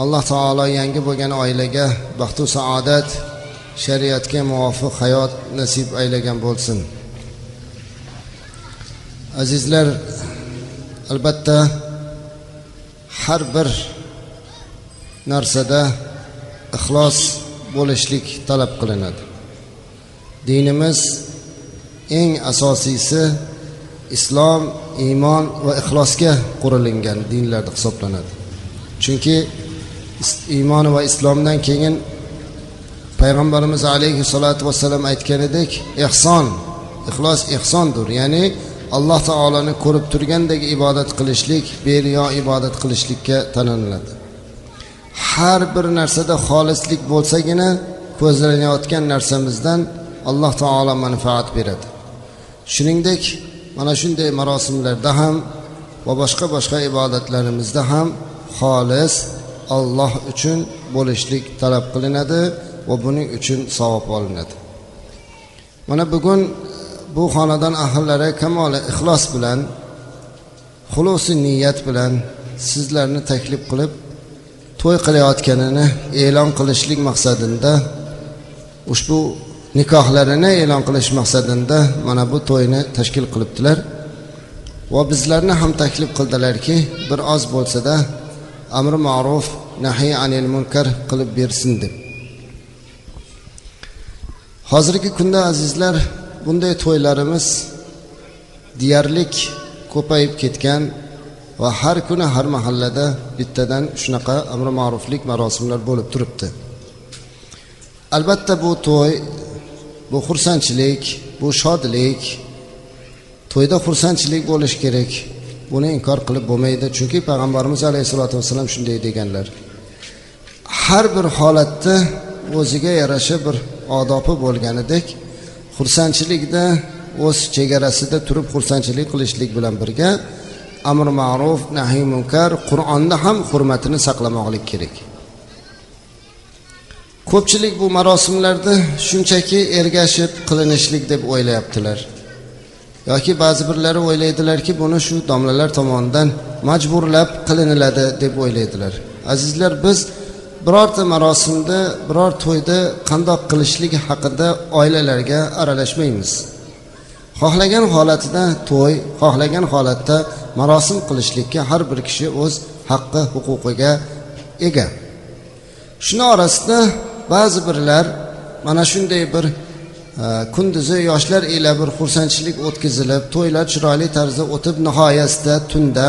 alloh taolo yangi bo'lgan oilaga baxtu saodat shariatga muvofiq hayot nasib aylagan bo'lsin. Azizlar albatta har bir narsada ixlos bo'lishlik talab qilinadi. Dinimiz eng asosiysi islom iymon va ixlosga qurilingan dinlar hisoblanadi. Chunki iymoni va islomdan keyin payg'ambarimiz alayhissalotu vassalam aytganidek ehson ixlos ehsondir. Ya'ni alloh taoloni ko'rib turgandek ibodat qilishlik beriyo ibodat qilishlikka tananiladi har bir narsada xolislik bo'lsagina ko'zlanayotgan narsamizdan alloh taolo manfaat beradi. Shuningdek mana shunday marosimlarda ham va boshqa boshqa ibodatlarimizda ham xolis olloh uchun bo'lishlik talab qilinadi va buning uchun savob olinadi. Mana bugun e, bu xonadon ahillari kamoli ixlos bilan xulusi niyat bilan sizlarni taklif qilib to'y qilayotganini e'lon qilishlik maqsadida ushbu nikohlarini e'lon qilish maqsadida mana bu to'yni tashkil qilibdilar. Va bizlarni ham taklif qildilarki bir oz bo'lsada amri ma'ruf nahiy anil munkar qilib bersin deb. Hozirgi kunda azizlar bunday to'ylarimiz deyarlik ko'payib ketgan va har kuni har mahallada bittadan shunaqa amri ma'ruflik marosimlar bo'lib turibdi. Albatta bu to'y bu xursandchilik bu shodlik to'yda xursandchilik bo'lishi kerak. Buni inkor qilib bo'lmaydi. Chunki payg'ambarimiz alayhissalotu vassalam shunday deganlar. Har bir holatda o'ziga yarasha bir odobi bo'lganidek xursandchilikda o'z chegarasida turib xursandchilik qilishlik bilan birga amr ma'ruf nahiy munkar qur'onda ham hurmatini saqlamoqlik kerak. Ko'pchilik bu marosimlarni shunchaki ergashib qilinishlik deb o'ylayaptilar. Yoki ba'zi birlari o'ylaydilarki buni shu domlalar tomonidan majburlab qiliniladi deb o'ylaydilar. Azizlar biz birorta marosimda biror to'yda qandoq qilishlik haqida oilalarga aralashmaymiz. Xohlagan holatida to'y xohlagan holatda marosim qilishlikka har bir kishi o'z haqqi huquqiga ega. Shuni orasida ba'zi birlar mana shunday bir kunduzi yoshlar ila bir xursandchilik o'tkazilib to'ylar chiroyli tarzda o'tib nihoyasida tunda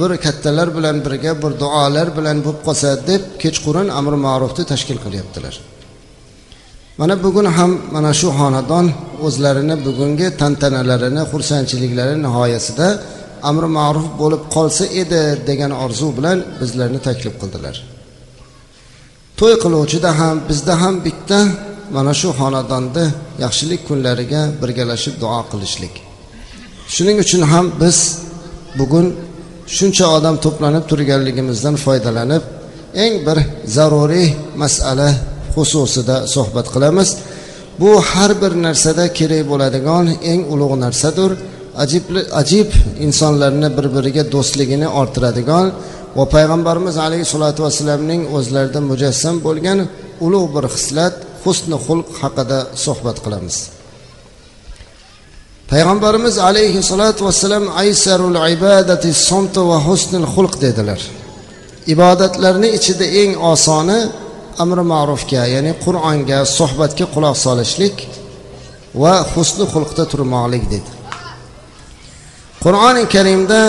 bir kattalar bilan birga bir duolar bilan bo'lib qolsa deb kechqurun amri ma'rufni tashkil qilyaptilar mana bugun ham mana shu xonadon o'zlarini bugungi tantanalarini xursandchiliklari nihoyasida amri ma'ruf bo'lib qolsa edi degan orzu bilan bizlarni taklif qildilar to'y qiluvchida ham bizda ham bitta mana shu xonadonda yaxshilik kunlariga birgalashib duo qilishlik. Shuning uchun ham biz bugun shuncha odam to'planib turganligimizdan foydalanib eng bir zaruriy masala xususida suhbat qilamiz. Bu har bir narsada kerak bo'ladigan eng ulug' narsadir. Ajib ajib insonlarni bir biriga do'stligini orttiradigan va payg'ambarimiz alayhissalotu vassalamning o'zlarida mujassam bo'lgan ulug' bir xislat husni xulq haqida suhbat qilamiz. Payg'ambarimiz alayhissalotu vassalam aysarul ibadati somti va husnil xulq dedilar. Ibodatlarni ichida eng osoni amri ma'rufga ya'ni qur'onga suhbatga quloq solishlik va husni xulqda turmoqlik dedi. Qur'oni karimda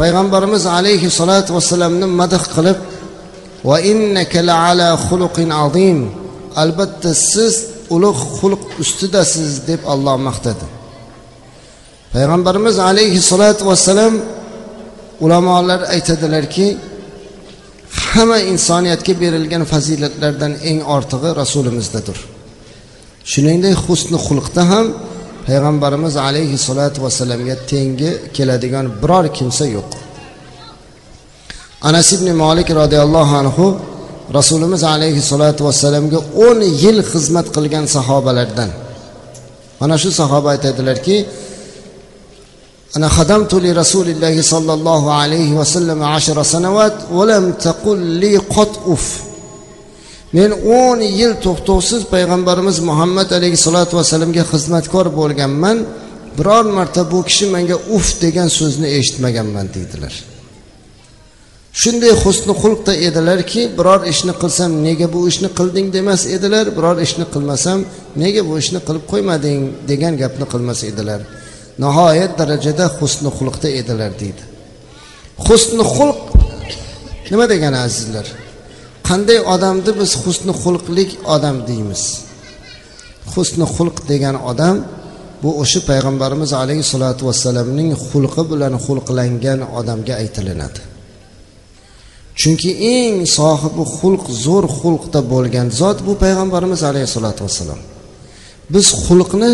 payg'ambarimiz alayhissalotu vassalamni madh qilib va innaka la ala xuluqin azim albatta siz ulug' xulq ustidasiz deb olloh maqtadi. Payg'ambarimiz alayhissalotu vassalam ulamolar aytadilarki hamma insoniyatga berilgan fazilatlardan eng ortig'i rasulimizdadir. Shuningdek husni xulqda ham payg'ambarimiz alayhissalotu vassalamga tengi keladigan biror kimsa yo'q. Anas ibn molik roziyallohu anhu rasulimiz alayhissalotu vassalamga o'n yil xizmat qilgan sahobalardan mana shu sahoba aytadilarki أنا خدمت لرسول الله صلى الله عليه وسلم عشر سنوات ولم تقل لي قط أف men o'n yil to'xtovsiz payg'ambarimiz muhammad alayhissalotu vassalamga xizmatkor bo'lganman biror marta bu kishi menga uf degan so'zni eshitmaganman deydilar Shunday husni xulqda edilarki biror ishni qilsam nega bu ishni qilding demas edilar biror ishni qilmasam nega bu ishni qilib qo'ymading degan gapni qilmas edilar. Nihoyat darajada husni xulqda edilar deydi. Husni xulq nima degani azizlar? Qanday odamni biz husni xulqlik odam deymiz? Husni xulq degan odam bu o'sha payg'ambarimiz alayhissalotu vassalamning xulqi bilan xulqlangan odamga aytilinadi. Chunki eng sohibi xulq zo'r xulqda bo'lgan zot bu payg'ambarimiz alayhissalotu vassalom biz xulqni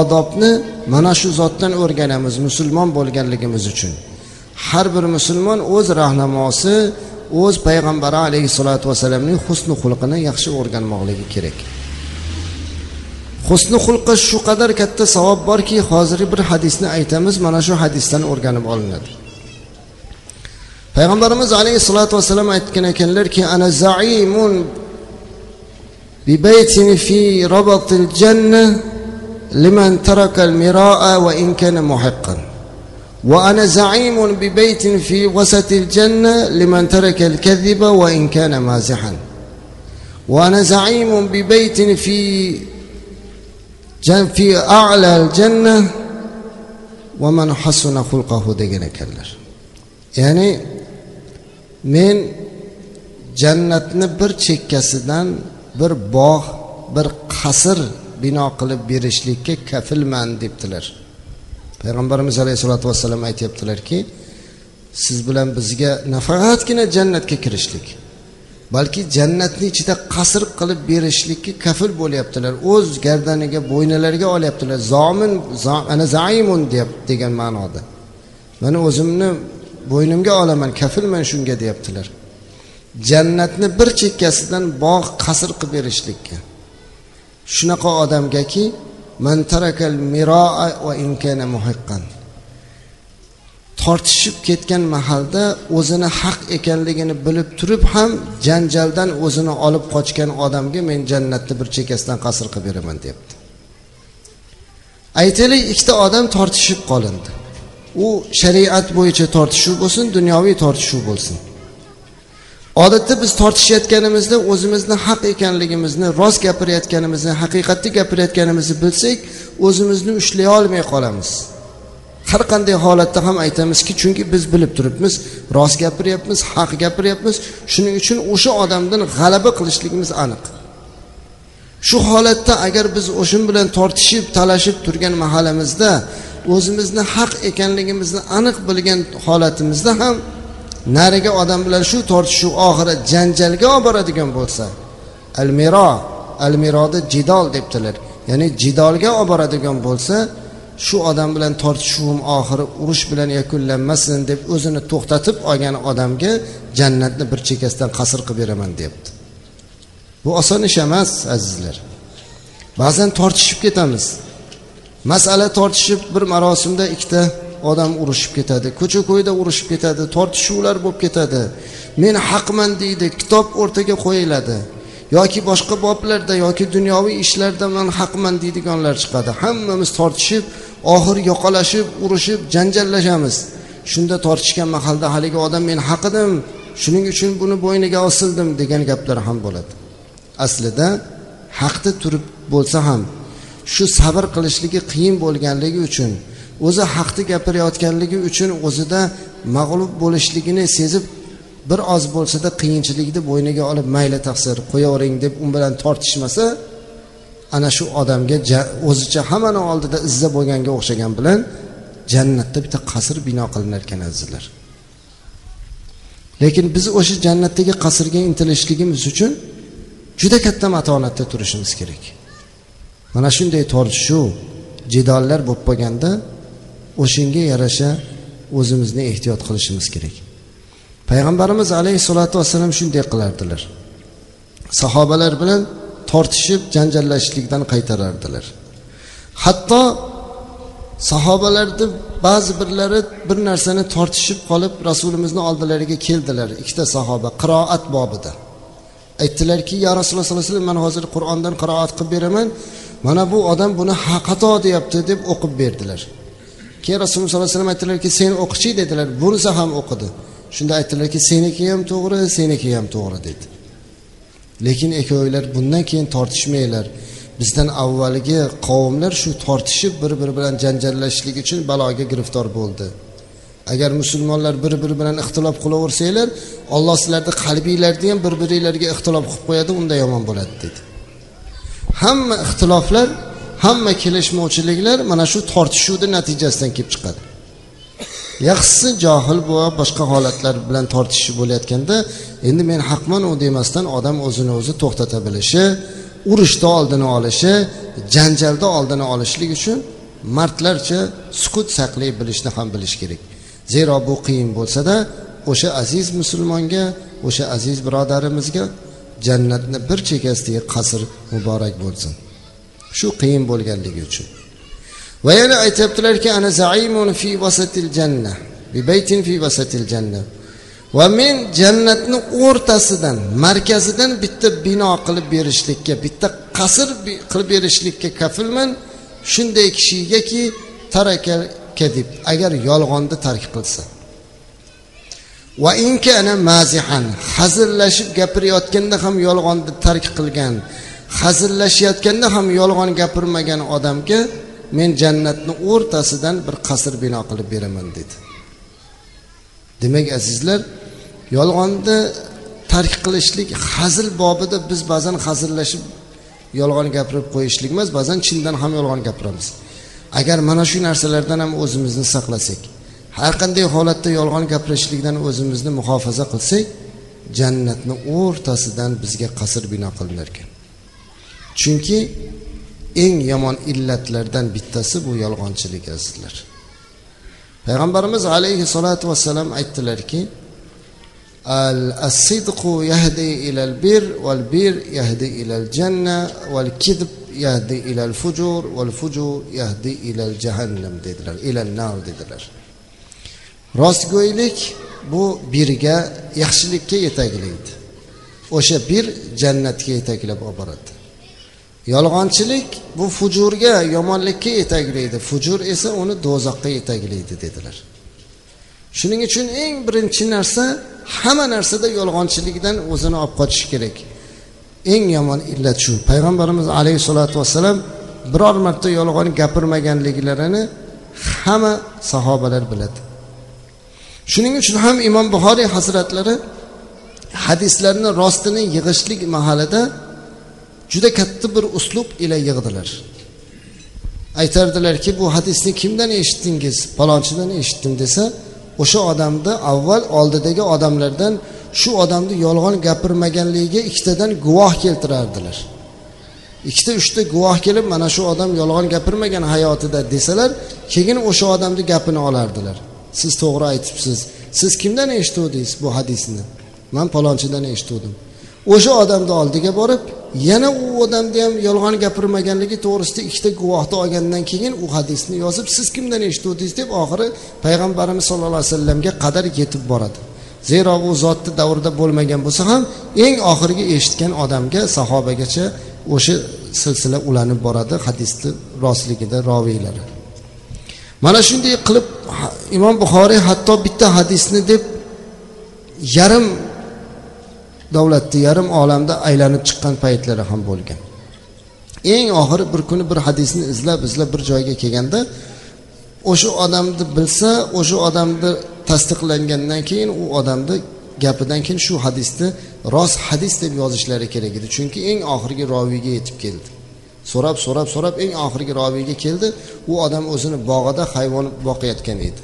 odobni mana shu zotdan o'rganamiz musulmon bo'lganligimiz uchun. Har bir musulmon o'z rahnamosi o'z payg'ambari alayhissalotu vassalamning husni xulqini yaxshi o'rganmoqligi kerak. Husni xulqqa shu qadar katta savob borki hozirgi bir hadisni aytamiz mana shu hadisdan o'rganib olinadi. Peygamberimiz aleyhissalatü vesselam vassalam aytgan ki ana zaimun bi beytin fi rabatil cenne limen terakal miraa ve inkene kana muhiqqan va ana zaimun bi baytin fi wasatil janna liman taraka al kadhiba va in kana mazihan وأنا زعيم ببيت في جن في أعلى الجنة ومن حسن خلقه دجن كلر يعني men jannatni bir chekkasidan bir bog' bir qasr bino qilib berishlikka kafilman debdilar. Payg'ambarimiz alayhissalotu vassalam aytyaptilarki siz bilan bizga nafaqatgina jannatga kirishlik balki jannatni ichida qasr qilib berishlikka kafil bo'lyaptilar o'z gardaniga bo'ynalariga olyaptilar. Zomin ana zaimun deb degan ma'noda. Mana o'zimni bo'ynimga olaman kafilman shunga deyaptilar. Jannatni bir chekkasidan bog' qasr qilib berishlikka. Shunaqa odamgaki mantarakal miroa va inkana tortishib ketgan mahalda o'zini haq ekanligini bilib turib ham janjaldan o'zini olib qochgan odamga men jannatni bir chekkasidan qasr qilib beraman deyapti aytaylik ikkita odam tortishib qolindi. U shariat bo'yicha tortishuv bo'lsin dunyoviy tortishuv bo'lsin. Odatda biz tortishayotganimizda o'zimizni haq ekanligimizni rost gapirayotganimizni haqiqatni gapirayotganimizni bilsak o'zimizni ushlay olmay qolamiz. Har qanday holatda ham aytamizki chunki biz bilib turibmiz rost gapiryapmiz haq gapiryapmiz. Shuning uchun o'sha odamdan g'alaba qilishligimiz aniq. Shu holatda agar biz o'sha bilan tortishib talashib turgan mahalamizda o'zimizni haq ekanligimizni aniq bilgan holatimizda ham narigi odam bilan shu tortishuv oxiri janjalga olib boradigan bo'lsa al miro al mironi jidol debdilar ya'ni jidolga olib boradigan bo'lsa shu odam bilan tortishuvim oxiri urush bilan yakunlanmasin deb o'zini to'xtatib olgan odamga jannatni bir chekkasidan qasr qilib beraman deyapti bu oson ish emas azizlar. Ba'zan tortishib ketamiz. Masala tortishib bir marosimda ikkita odam urushib ketadi. Ko'cha ko'yda urushib ketadi tortishuvlar bo'lib ketadi. Men haqman deydi kitob o'rtaga qo'yiladi. Yoki boshqa boblarda yoki dunyoviy ishlarda man haqman deydiganlar chiqadi. Hammamiz tortishib oxiri yoqalashib urushib janjallashamiz. Shunda tortishgan mahalda haligi odam men haq edim shuning uchun buni bo'yniga osildim degan gaplar ham bo'ladi. Aslida haqda turib bo'lsa ham shu sabr qilishligi qiyin bo'lganligi uchun o'zi haqni gapirayotganligi uchun o'zida mag'lub bo'lishligini sezib bir oz bo'lsada qiyinchilikni bo'yniga olib mayli taqsir qo'yavering deb u bilan tortishmasa ana shu odamga o'zicha hammani oldida izza bo'lganga o'xshagan bilan jannatda bitta qasr bino qilinar ekan azizlar lekin biz o'sha jannatdagi qasrga intilishligimiz uchun juda katta matonatda turishimiz kerak. Mana shunday tortishuv jidollar bo'lib qolganda o'shanga yarasha o'zimizni ehtiyot qilishimiz kerak. Payg'ambarimiz alayhissalotu vassalam shunday qilardilar. Sahobalar bilan tortishib janjallashishlikdan qaytarardilar. Hatto sahobalarni ba'zi birlari bir narsani tortishib qolib rasulimizni oldilariga keldilar. Ikkita sahoba qiroat bobida. Aytdilarki ya rasululloh sollallohu alayhi vasallam man hozir qur'ondan qiroat qilib beraman. Mana bu odam buni xato deyapti deb o'qib berdilar. Keyin rasululloh sollallohu alayhi vasallam aytdilarki sen o'qichi dedilar. Bunisi ham o'qidi. Shunda aytdilarki seniki ham to'g'ri seniki ham to'g'ri dedi. Lekin ikkovinglar bundan keyin tortishmanglar. Bizdan avvalgi qavmlar shu tortishib bir biri bilan janjallashishlik uchun baloga giriftor bo'ldi. Agar musulmonlar bir biri bilan ixtilof qilaversanglar olloh sizlarni qalbinglarni ham bir biringlarga ixtilof qilib qo'yadi unda yomon bo'ladi dedi. Hamma ixtiloflar hamma kelishmovchiliklar mana shu tortishuvni natijasidan kelib chiqadi. Yaxshisi johil bu boshqa holatlar bilan tortishib bo'layotganda endi men haqman u demasdan odam o'zini o'zi to'xtata bilishi urushni oldini olishi janjalni oldini olishlik uchun mardlarcha sukut saqlay bilishni ham bilish kerak. Zero bu qiyin bo'lsada o'sha aziz musulmonga o'sha aziz birodarimizga jannatni bir chekkasidagi qasr muborak bo'lsin. Shu qiyin bo'lganligi uchun. Va yana aytyaptilarki ana zaimun fi vasatil janna bi baytin fi vasatil janna. Va men jannatni o'rtasidan markazidan bitta bino qilib berishlikka bitta qasr qilib berishlikka kafilman. Shunday kishigaki taraka kadib agar yolg'onni tark qilsa. Va inkana mazihan hazillashib gapirayotganda ham yolg'onni tark qilgan hazillashayotganda ham yolg'on gapirmagan odamga men jannatni o'rtasidan bir qasr bino qilib beraman dedi. Demak azizlar yolg'onni tark qilishlik hazil bobida biz ba'zan hazillashib yolg'on gapirib qo'yishlik emas ba'zan chindan ham yolg'on gapiramiz. Agar mana shu narsalardan ham o'zimizni saqlasak har qanday holatda yolg'on gapirishlikdan o'zimizni muhofaza qilsak jannatni o'rtasidan bizga qasr bino qilinar ekan. Chunki eng yomon illatlardan bittasi bu yolg'onchilik azizlar. Payg'ambarimiz alayhissalotu vassalam aytdilarki al asidqu yahdi ilal bir val bir yahdi ilal janna val kidb yahdi ilal fujur val fujur yahdi ilal jahannam dedilar. Ilal nar dedilar. Rostgo'ylik bu birga yaxshilikka yetaklaydi o'sha bir jannatga yetaklab olib boradi yolg'onchilik bu fujurga yomonlikka yetaklaydi fujur esa uni do'zaxga yetaklaydi dedilar. Shuning uchun eng birinchi narsa hamma narsada yolg'onchilikdan o'zini olib qochish kerak. Eng yomon illat shu. Payg'ambarimiz alayhissalotu vassalam biror marta yolg'on gapirmaganliklarini hamma sahobalar biladi. Shuning uchun ham imom buxoriy hazratlari hadislarni rostini yig'ishlik mahalida juda katta bir uslub ila yig'dilar. Aytardilarki bu hadisni kimdan eshitdingiz? Palonchidan eshitdim desa o'sha odamni avval oldidagi odamlardan shu odamni yolg'on gapirmaganligiga ikkitadan guvoh keltirardilar. Ikkita uchta guvoh kelib mana shu odam yolg'on gapirmagan hayotida desalar keyin o'sha odamni gapini olardilar. Siz to'g'ri aytibsiz. Siz kimdan eshituvdingiz bu hadisni? Man palonchidan eshituvdim. O'sha odamni oldiga borib yana u odamni ham yolg'on gapirmaganligi to'g'risida ikkita guvohni olgandan keyin u hadisni yozib siz kimdan eshituvdingiz deb oxiri payg'ambarimiz sallallohu alayhi vasallamga qadar yetib boradi. Zero u zotni davrida bo'lmagan bo'lsa ham eng oxirgi eshitgan odamga sahobagacha o'sha silsila ulanib boradi hadisni rostligida roviylari mana shunday qilib imom buxoriy hatto bitta hadisni deb yarim davlatni yarim olamda aylanib chiqqan paytlari ham bo'lgan. Eng oxiri bir kuni bir hadisni izlab izlab bir joyga kelganda o'sha odamni bilsa o'sha odamni tasdiqlangandan keyin u odamni gapidan keyin shu hadisni rost hadis deb yozishlari kerak edi. Chunki eng oxirgi roviyga yetib keldi. So'rab so'rab so'rab eng oxirgi roviyga keldi. U odam o'zini bog'ida hayvon boqayotgan edi.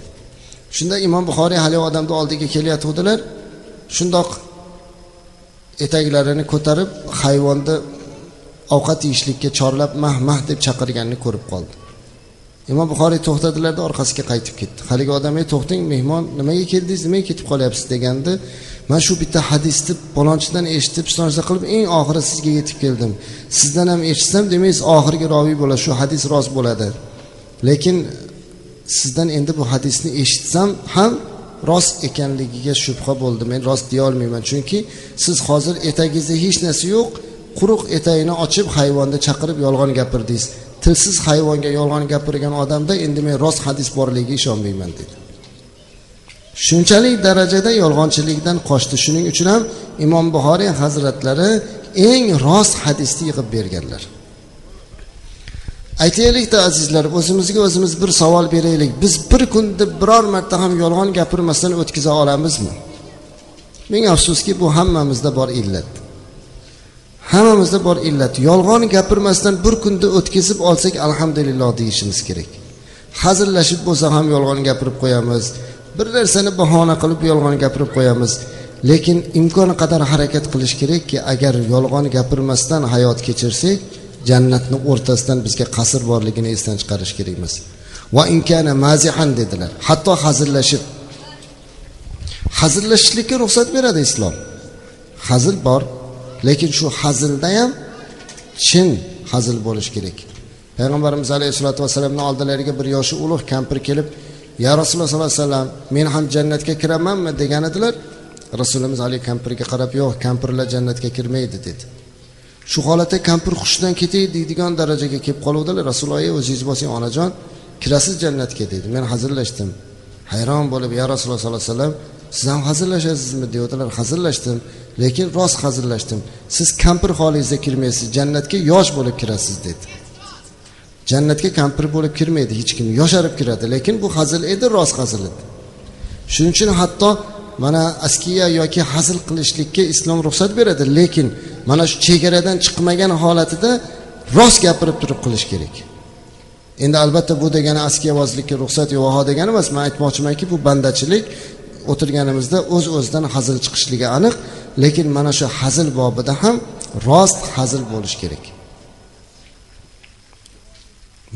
Shunda imom buxoriy haligi odamni oldiga kelayotgandilar shundoq etaklarini ko'tarib hayvonni ovqat yeyishlikka chorlab mah mah deb chaqirganini ko'rib qoldi. Imom buxoriy to'xtadilarda orqasiga qaytib ketdi. Haligi odam ey to'xtang mehmon nimaga keldingiz? Nimaga ketib qolyapsiz? deganda man shu bitta hadisni palonchidan eshitib shu narsa qilib eng oxiri sizga yetib keldim. Sizdan ham eshitsam demak siz oxirgi roviy bo'lasiz shu hadis rost bo'ladi. Lekin sizdan endi bu hadisni eshitsam ham rost ekanligiga shubha bo'ldi men rost deyolmayman chunki siz hozir etagingizda hech narsa yo'q. Quruq etagini ochib hayvonni chaqirib yolg'on gapirdingiz tilsiz hayvonga yolg'on gapirgan odamda endi men rost hadis borligiga ishonmayman dedi. Shunchalik darajada yolg'onchilikdan qochdi. Shuning uchun ham imom buxoriy hazratlari eng rost hadisni yig'ib berganlar. Aytaylikda azizlar o'zimizga o'zimiz bir savol beraylik. Biz bir kunda biror marta ham yolg'on gapirmasdan o'tkaza olamizmi? Ming afsuski bu hammamizda bor illat. Hammamizda bor illat. Yolg'on gapirmasdan bir kunda o'tkazib olsak alhamdulillah deyishimiz kerak. Hazillashib bo'lsa ham yolg'on gapirib qo'yamiz. Bir narsani bahona qilib yolg'on gapirib qo'yamiz. Lekin imkoni qadar harakat qilish kerakki agar yolg'on gapirmasdan hayot kechirsak jannatni o'rtasidan bizga qasr borligini esdan chiqarish kerak emas va inkana mazihan dedilar. Hatto hazillashib. Hazillashishlikka ruxsat beradi islom. Hazil bor lekin shu hazilda ham chin hazil bo'lishi kerak. Payg'ambarimiz alayhissalotu vassalamni oldilariga bir yoshi ulug' kampir kelib ya rasululloh sollallohu alayhi vasallam men ham jannatga kiramanmi? degan edilar. Rasulimiz haligi kampirga qarab yo'q kampirlar jannatga kirmaydi dedi. Shu holatda kampir hushidan ketay deydigan darajaga kelib qoluvdilar. Rasululloh o'zingiz bo'lsang onajon kirasiz jannatga dedi. Men hazillashdim. Hayron bo'lib ya rasululloh sollallohu alayhi vasallam siz ham hazillashasizmi? devdilar hazillashdim lekin rost hazillashdim. Siz kampir holingizda kirmaysiz jannatga yosh bo'lib kirasiz dedi. Jannatga kampir bo'lib kirmaydi hech kim yosharib kiradi. Lekin bu hazil edi rost hazil edi. Shuning uchun hatto mana askiya yoki hazil qilishlikka islom ruxsat beradi. Lekin mana shu chegaradan chiqmagan holatida rost gapirib turib qilish kerak. Endi albatta bu degani askiyavozlikka ruxsat yo'q ho degani emas. Man aytmoqchimanki bu bandachilik o'tirganimizda o'z uz o'zidan hazil chiqishligi aniq. Lekin mana shu hazil bobida ham rost hazil bo'lishi kerak.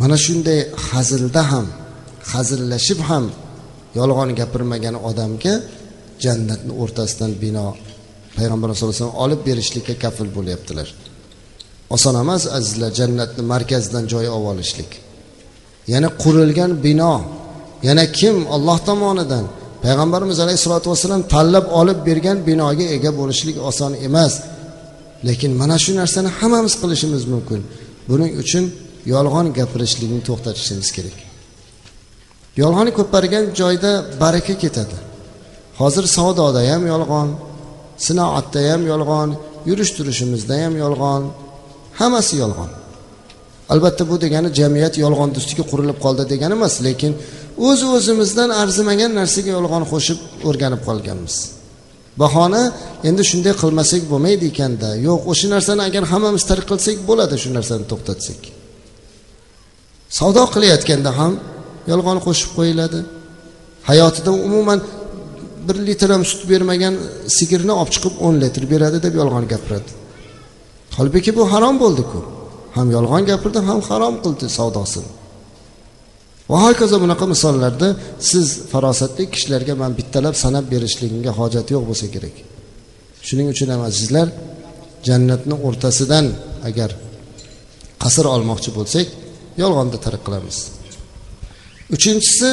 Mana shunday hazilda ham hazillashib ham yolg'on gapirmagan odamga jannatni o'rtasidan bino payg'ambarimiz sallallohu alayhi vasallam olib berishlikka kafil bo'lyaptilar. Oson emas azizlar jannatni markazidan joy olib olishlik. Yana qurilgan bino yana kim olloh tomonidan payg'ambarimiz alayhissalotu vassalam tanlab olib bergan binoga ega bo'lishlik oson emas. Lekin mana shu narsani hammamiz qilishimiz mumkin. Buning uchun yolg'on gapirishlikni to'xtatishimiz kerak. Yolg'on ko'paygan joyda baraka ketadi. Hozir savdoda ham yolg'on sinoatda ham yolg'on yurish turishimizda ham yolg'on hammasi yolg'on. Albatta bu degani jamiyat yolg'on ustiga qurilib qoldi degani emas lekin o'z uz o'zimizdan arzimagan narsaga yolg'on qo'shib o'rganib qolganmiz. Bahona endi shunday qilmasak bo'lmaydi ekanda. Yo'q o'sha narsani agar hammamiz tark qilsak bo'ladi shu narsani to'xtatsak. Savdo qilayotganda ham yolg'on qo'shib qo'yiladi. Hayotida umuman bir litr ham sut bermagan sigirni olib chiqib o'n litr beradi deb yolg'on gapiradi. Holbuki bu harom bo'ldiku ham yolg'on gapirdi ham harom qildi savdosini va hokazo bunaqa misollarda siz farosatli kishilarga man bittalab sanab berishligimga hojat yo'q bo'lsa kerak. Shuning uchun ham azizlar jannatni o'rtasidan agar qasr olmoqchi bo'lsak yolg'onda tark qilamiz. Uchinchisi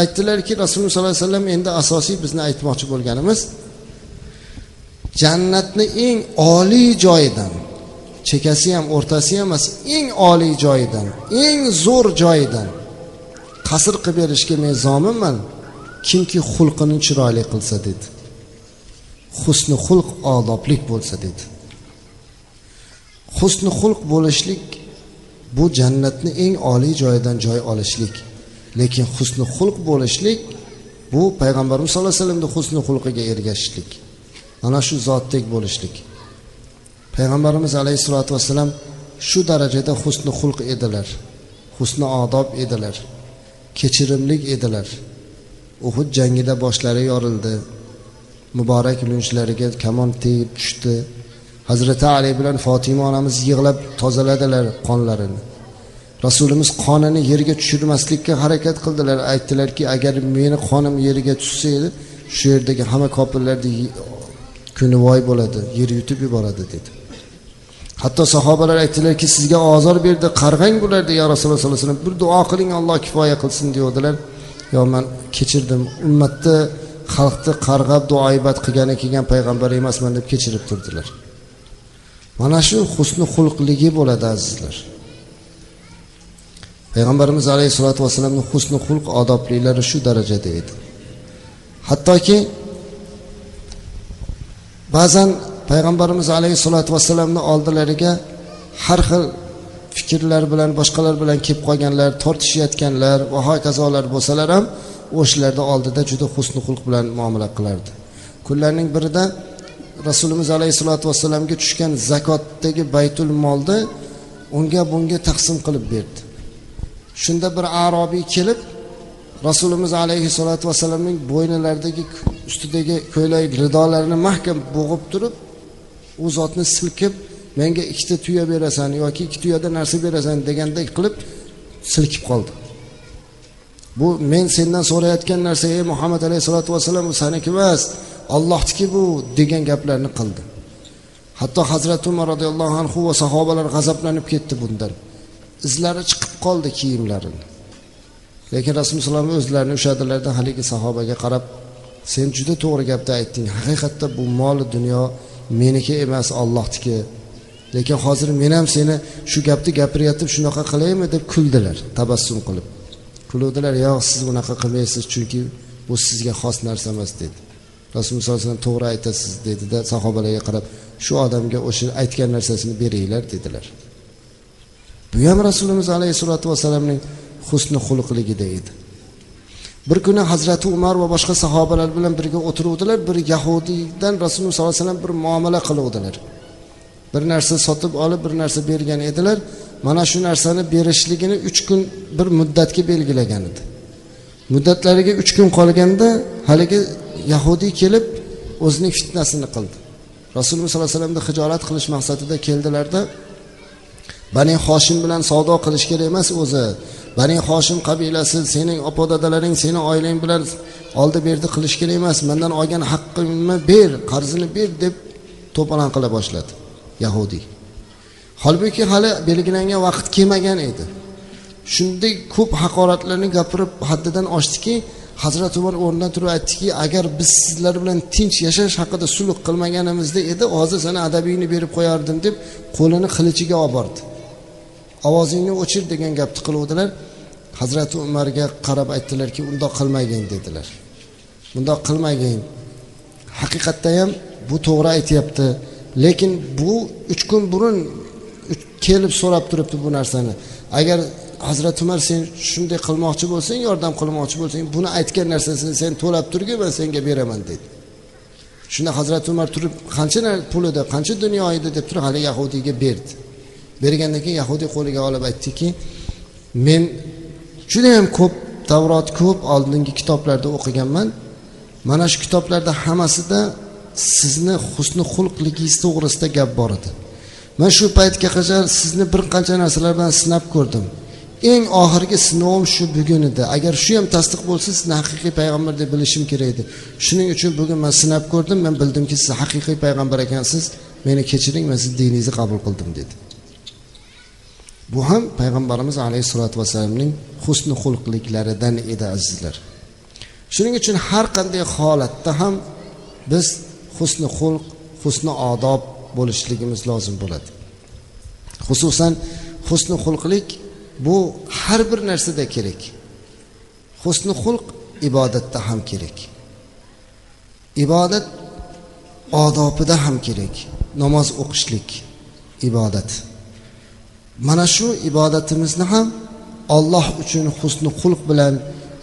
aytdilarki rasululloh sollallohu alayhi vasallam endi asosiy bizni aytmoqchi bo'lganimiz jannatni eng oliy joyidan chekkasi ham o'rtasi ham emas eng oliy joyidan eng zo'r joyidan qasr qilib berishga men zominman kimki xulqini chiroyli qilsa dedi. Husni xulq odoblik bo'lsa dedi. Husni xulq bo'lishlik bu jannatni eng oliy joyidan joy olishlik. Lekin husni xulq bo'lishlik bu payg'ambarimiz sallallohu alayhi vasallamni husni xulqiga ergashishlik. Mana shu zotdek bo'lishlik. Payg'ambarimiz alayhissalotu vassalam shu darajada husni xulq edilar husni odob edilar kechirimlik edilar. Uhud jangida boshlari yorildi muborak lunchlariga kamon tegib tushdi. Hazrati ali bilan fotima onamiz yig'lab tozaladilar qonlarini. Rasulimiz qonini yerga tushirmaslikka harakat qildilar. Aytdilarki agar meni qonim yerga tushsa edi shu yerdagi hamma kofirlarni kuni voy bo'ladi yer yutib yuboradi dedi. Hatto sahobalar aytdilarki sizga ozor berdi qarg'ang bularni ya rasululloh sollallohu alayhi vasallam. Bir duo qiling alloh kifoya qilsin deyavdilar yo man kechirdim. Ummatni xalqni qarg'ab duoibat qilgani kelgan payg'ambar emasman deb kechirib turdilar. Mana shu husni xulqligi bo'ladi azizlar. Payg'ambarimiz alayhissalotu vassalamni husni xulq odobliklari shu darajada edi. Hattoki ba'zan payg'ambarimiz alayhissalotu vassalamni oldilariga har xil fikrlar bilan boshqalar bilan kelib qolganlar tortishayotganlar va hokazolar bo'lsalar ham o'shalarni oldida juda husni xulq bilan muomala qilardi. Kunlarning birida rasulimiz alayhissalotu vassalamga tushgan zakotdagi baytul molni unga bunga taqsim qilib berdi. Shunda bir arobiy kelib rasulimiz alayhissalotu vassalamning bo'ynilaridagi ustidagi ko'ylak ridolarini mahkam bo'g'ib turib u zotni silkib menga ikkita tuya berasan yoki ikki tuyada narsa berasan degandek qilib silkib qoldi. Bu men sendan so'rayotgan narsa ey muhammad alayhissalotu vassalam bu saniki emas. Ollohniki bu degan gaplarni qildi. Hatto hazrati umar roziyallohu anhu va sahobalar g'azablanib ketdi bundan. Izlari chiqib qoldi kiyimlarini. Lekin rasululloh o'zlarini ushladilarda haligi sahobaga qarab sen juda to'g'ri gapni aytding. Haqiqatda bu mol dunyo meniki emas ollohniki lekin hozir men ham seni shu gapni gapirayotib shunaqa qilaymi? deb kuldilar tabassum qilib. Kuluvdilar yo'q siz unaqa qilmaysiz chunki bu sizga xos narsa emas dedi. Rasululloh sollallohu alayhi vasallam to'g'ri aytasiz dedida sahobalarga qarab shu odamga o'sha aytgan narsasini beringlar dedilar. Bu ham rasulimiz alayhissalotu vassalamning husni xulqligida edi. Bir kuni hazrati umar va boshqa sahobalar bilan birga o'tiruvdilar bir yahudiydan rasululloh sollallohu alayhi vasallam bir muomala qiluvdilar. Bir narsa sotib olib bir narsa bergan edilar. Mana shu narsani berishligini uch kun bir muddatga belgilagan edi. Muddatlariga uch kun qolganda haligi yahudiy kelib o'zining fitnasini qildi. Rasululloh sollallohu alayhi vasallamni hijolat qilish maqsadida keldilarda bani hoshim bilan savdo qilish kerak emas o'zi. Bani hoshim qabilasi sening opa dadalaring seni oilang bilan oldi berdi qilish kerak emas mandan olgan haqqimni ber qarzini ber deb to'polon qila boshladi yahudiy holbuki hali belgilangan vaqt kelmagan edi. Shunday ko'p haqoratlarni gapirib haddidan oshdiki hazrati umar o'rnidan turib aytdiki agar biz sizlar bilan tinch yashash haqida sulh qilmaganimizda edi hozir sani adabingni berib qo'yardim deb qo'lini qilichiga olib bordi ovozingni o'chir degan gapni qiluvdilar. Hazrati umarga qarab aytdilarki undoq qilmagin dedilar. Bundoq qilmagin. Haqiqatda ham bu to'g'ri aytyapti. Lekin bu uch kun burun kelib so'rab turibdi bu narsani. Agar hazrati umar sen shunday qilmoqchi bo'lsang yordam qilmoqchi bo'lsang buni aytgan narsasini sen to'lab turgin man senga beraman dedi. Shunda hazrati umar turib qancha pul edi qancha dunyo edi? deb turib haligi yahudiyga berdi. Bergandan keyin yahudiy qo'liga olib aytdiki men judayam ko'p tavrot ko'p oldingi kitoblarda o'qiganman. Mana shu kitoblarda hammasida sizni husni xulqligingiz to'g'risida gap bor edi. Man shu paytga qadar sizni bir qancha narsalar bilan sinab ko'rdim. Eng oxirgi sinovim shu bugun edi agar shu ham tasdiq bo'lsa sizni haqiqiy payg'ambar deb bilishim kerak edi. Shuning uchun bugun man sinab ko'rdim man bildimki siz haqiqiy payg'ambar ekansiz. Meni kechiring man sizni diningizni qabul qildim dedi. Bu ham payg'ambarimiz alayhissalotu vassalamning husni xulqliklaridan edi azizlar. Shuning uchun har qanday holatda ham biz husni xulq husni odob bo'lishligimiz lozim bo'ladi. Xususan husni xulqlik bu har bir narsada kerak. Husni xulq ibodatda ham kerak. Ibodat odobida ham kerak. Namoz o'qishlik ibodat. Mana shu ibodatimizni ham olloh uchun husni xulq bilan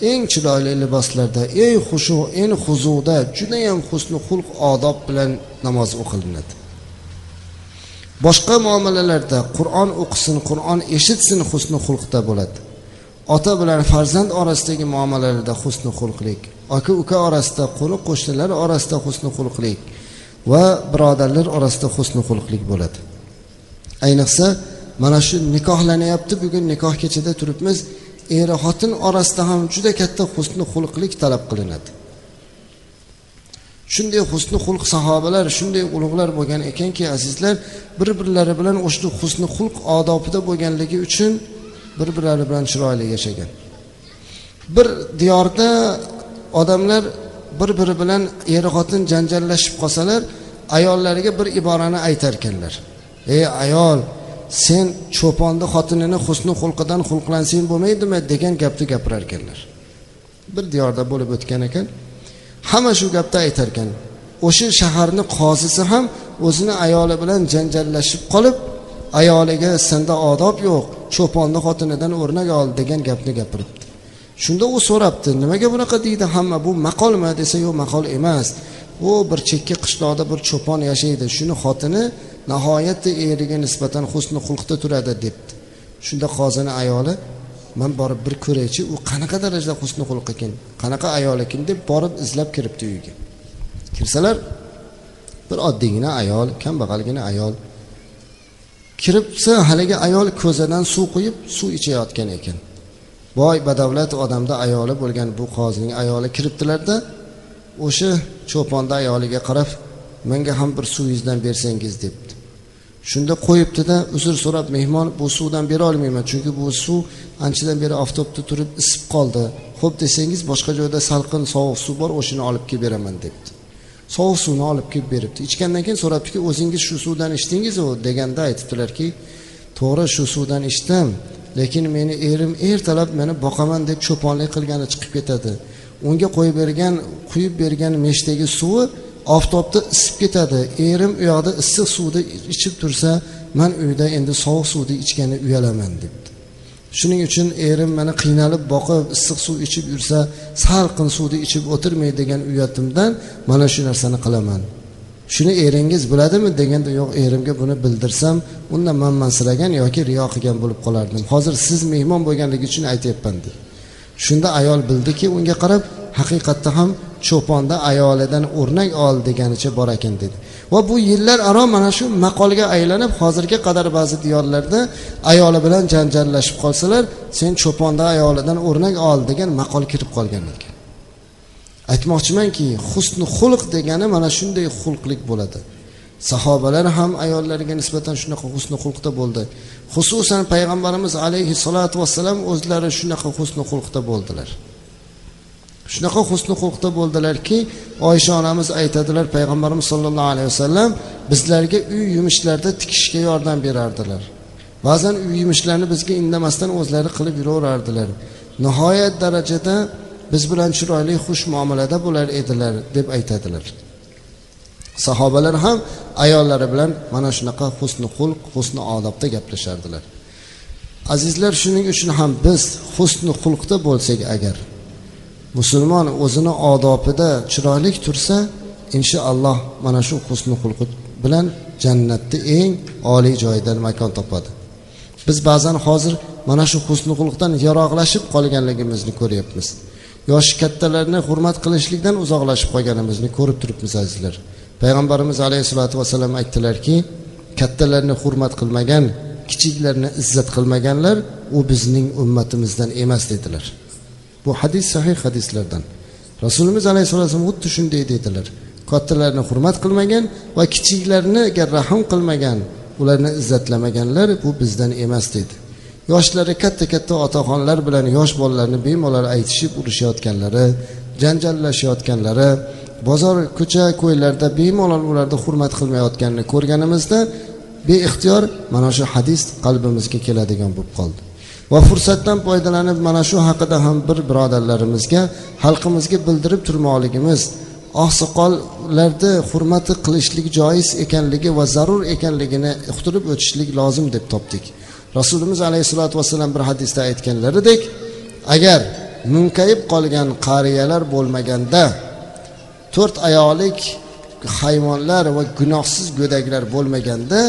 eng chiroyli liboslarda eng xushu eng huzuda judayam husni xulq odob bilan namoz o'qilinadi. Boshqa muomalalarda qur'on o'qisin qur'on eshitsin husni xulqda bo'ladi. Ota bilan farzand orasidagi muomalalarda husni xulqlik aka uka orasida qo'ni qo'shnilar orasida husni xulqlik va birodarlar orasida husni xulqlik bo'ladi. Ayniqsa mana shu nikohlanyapti bugun nikoh kechada turibmiz er xotin orasida ham juda katta husni xulqlik talab qilinadi. Shunday husni xulq sahobalar shunday ulug'lar bo'lgan ekanki azizlar bir birlari bilan o'sha husni xulq odobida bo'lganligi uchun bir birlari bilan chiroyli yashagan. Bir diyorda odamlar bir biri bilan er xotin janjallashib qolsalar ayollariga bir iborani aytar ekanlar. Ey ayol sen cho'ponni xotinini husni xulqidan xulqlansang bo'lmaydimi? degan gapni gapirar ekanlar. Bir diyorda bo'lib o'tgan ekan hamma shu gapni aytar ekan o'sha shaharni qozisi ham o'zini ayoli bilan janjallashib qolib ayoliga senda odob yo'q cho'ponni xotinidan o'rnak ol degan gapni gapiribdi. Shunda u so'rabdi nimaga bunaqa deydi? Hamma bu maqolmi desa yo'q maqol emas. U bir chekka qishloqda bir cho'pon yashaydi. Shuni xotini nihoyatda eriga nisbatan husni xulqda turadi debdi. Shunda qozini ayoli man borib bir ko'raychi u qanaqa darajada husni xulq ekan qanaqa ayol ekan deb borib izlab kiribdi uyga kirsalar bir oddiygina ayol kambag'algina ayol kiribsa haligi ayol ko'zadan suv quyib suv ichayotgan ekan. Boy badavlat odamda ayoli bo'lgan bu qozining ayoli kiribdilarda o'sha cho'ponni ayoliga qarab menga ham bir suvingizdan bersangiz debdi shunda qo'yibdida uzr so'rab mehmon bu suvdan bera olmayman chunki bu suv anchadan beri oftobda turib isib qoldi. Ho'p desangiz boshqa joyda salqin sovuq suv bor o'shani olib kelib beraman debdi. Sovuq suvni olib kelib beribdi. Ichgandan keyin so'rabdiki o'zingiz shu suvdan ichdingizu? deganda aytibdilarki to'g'ri shu suvdan ichdim lekin meni erim ertalab meni boqaman deb cho'ponlik qilgani chiqib ketadi. Unga qo'yib bergan quyib bergan meshdagi suvi oftobda isib ketadi. Erim u yoqda issiq suvni ichib tursa man uyda endi sovuq suvni ichgani uyalaman debdi. Shuning uchun erim mana qiynalib boqib issiq suv ichib yursa salqin suvni ichib o'tirmay degan uyatimdan mana shu narsani qilaman. Shuni eringiz biladimi deganda yo'q erimga buni bildirsam undan manmansiragan yoki riyo qilgan bo'lib qolardim. Hozir siz mehmon bo'lganligi uchun aytyapman dedi shunda ayol bildiki unga qarab haqiqatda ham cho'ponda ayolidan o'rnak ol deganicha bor ekan dedi. Va bu yillar aro mana shu maqolga aylanib hozirga qadar ba'zi diyorlarda ayoli bilan janjallashib qolsalar sen cho'ponda ayolidan o'rnak ol degan maqol kirib qolgan ekan. Aytmoqchimanki husni xulq degani mana shunday xulqlik bo'ladi. Sahobalar ham ayollarga nisbatan shunaqa husni xulqda bo'ldi. Xususan payg'ambarimiz alayhissalotu vassalam o'zlari shunaqa husni xulqda bo'ldilar. Shunaqa husni xulqda bo'ldilarki oysha onamiz aytadilar payg'ambarimiz sollallohu alayhi vasallam bizlarga uy yumushlarda tikishga yordam berardilar. Ba'zan uy yumushlarini bizga indamasdan o'zlari qilib yuraverardilar. Nihoyat darajada biz bilan chiroyli xush muomalada bo'lar edilar deb aytadilar. Sahobalar ham ayollari bilan mana shunaqa husni xulq husni odobda gaplashardilar. Azizlar shuning uchun ham biz husni xulqda bo'lsak agar musulmon o'zini odobida chiroyli tursa inshaalloh mana shu husni xulqi bilan jannatni eng oliy joyidan makon topadi. Biz ba'zan hozir mana shu husni xulqdan yaroqlashib qolganligimizni ko'ryapmiz. Yoshi kattalarni hurmat qilishlikdan uzoqlashib qolganimizni ko'rib turibmiz azizlar. Payg'ambarimiz alayhissalotu vassalam aytdilarki kattalarni hurmat qilmagan kichiklarni izzat qilmaganlar u bizning ummatimizdan emas dedilar. Bu hadis sahih hadislardan. Rasulimiz alayhissalom xuddi shunday dedilar. Kattalarni hurmat qilmagan va kichiklarniga rahm qilmagan ularni izzatlamaganlar bu bizdan emas dedi. Yoshlari katta katta otaxonlar bilan yosh bolalarni bemalol aytishib urishayotganlari janjallashayotganlari bozor ko'cha ko'ylarda bemalol ularni hurmat qilmayotganini ko'rganimizda beixtiyor mana shu hadis qalbimizga keladigan bo'lib qoldi. Va fursatdan foydalanib mana shu haqida ham bir birodarlarimizga xalqimizga bildirib turmoqligimiz oqsoqollarni hurmati qilishlik joiz ekanligi va zarur ekanligini uqtirib o'tishlik lozim deb topdik. Rasulimiz alayhissalotu vassalam bir hadisda aytganlaridek agar munkayib qolgan qariyalar bo'lmaganda to'rt ayolik hayvonlar va gunohsiz go'daklar bo'lmaganda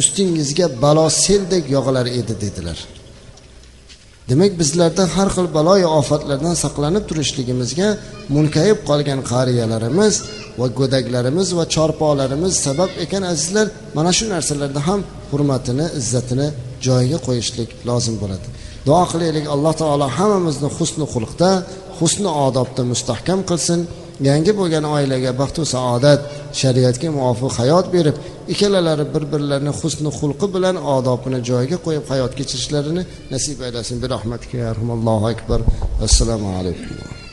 ustingizga balo seldek yog'ilar edi dedilar. Demak bizlarda har xil baloyi ofatlardan saqlanib turishligimizga munkayib qolgan qariyalarimiz va go'daklarimiz va chorpolarimiz sabab ekan azizlar. Mana shu narsalarda ham hurmatini izzatini joyiga qo'yishlik lozim bo'ladi. Duo qilaylik alloh taolo hammamizni husni xulqda husni odobda mustahkam qilsin. Yangi bo'lgan oilaga baxtu saodat shariatga muvofiq hayot berib ikkalalari bir birlarini husni xulqi bilan odobini joyiga qo'yib hayot kechirishlarini nasib aylasin. Bi rahmatiga akbar. Assalomu alaykum.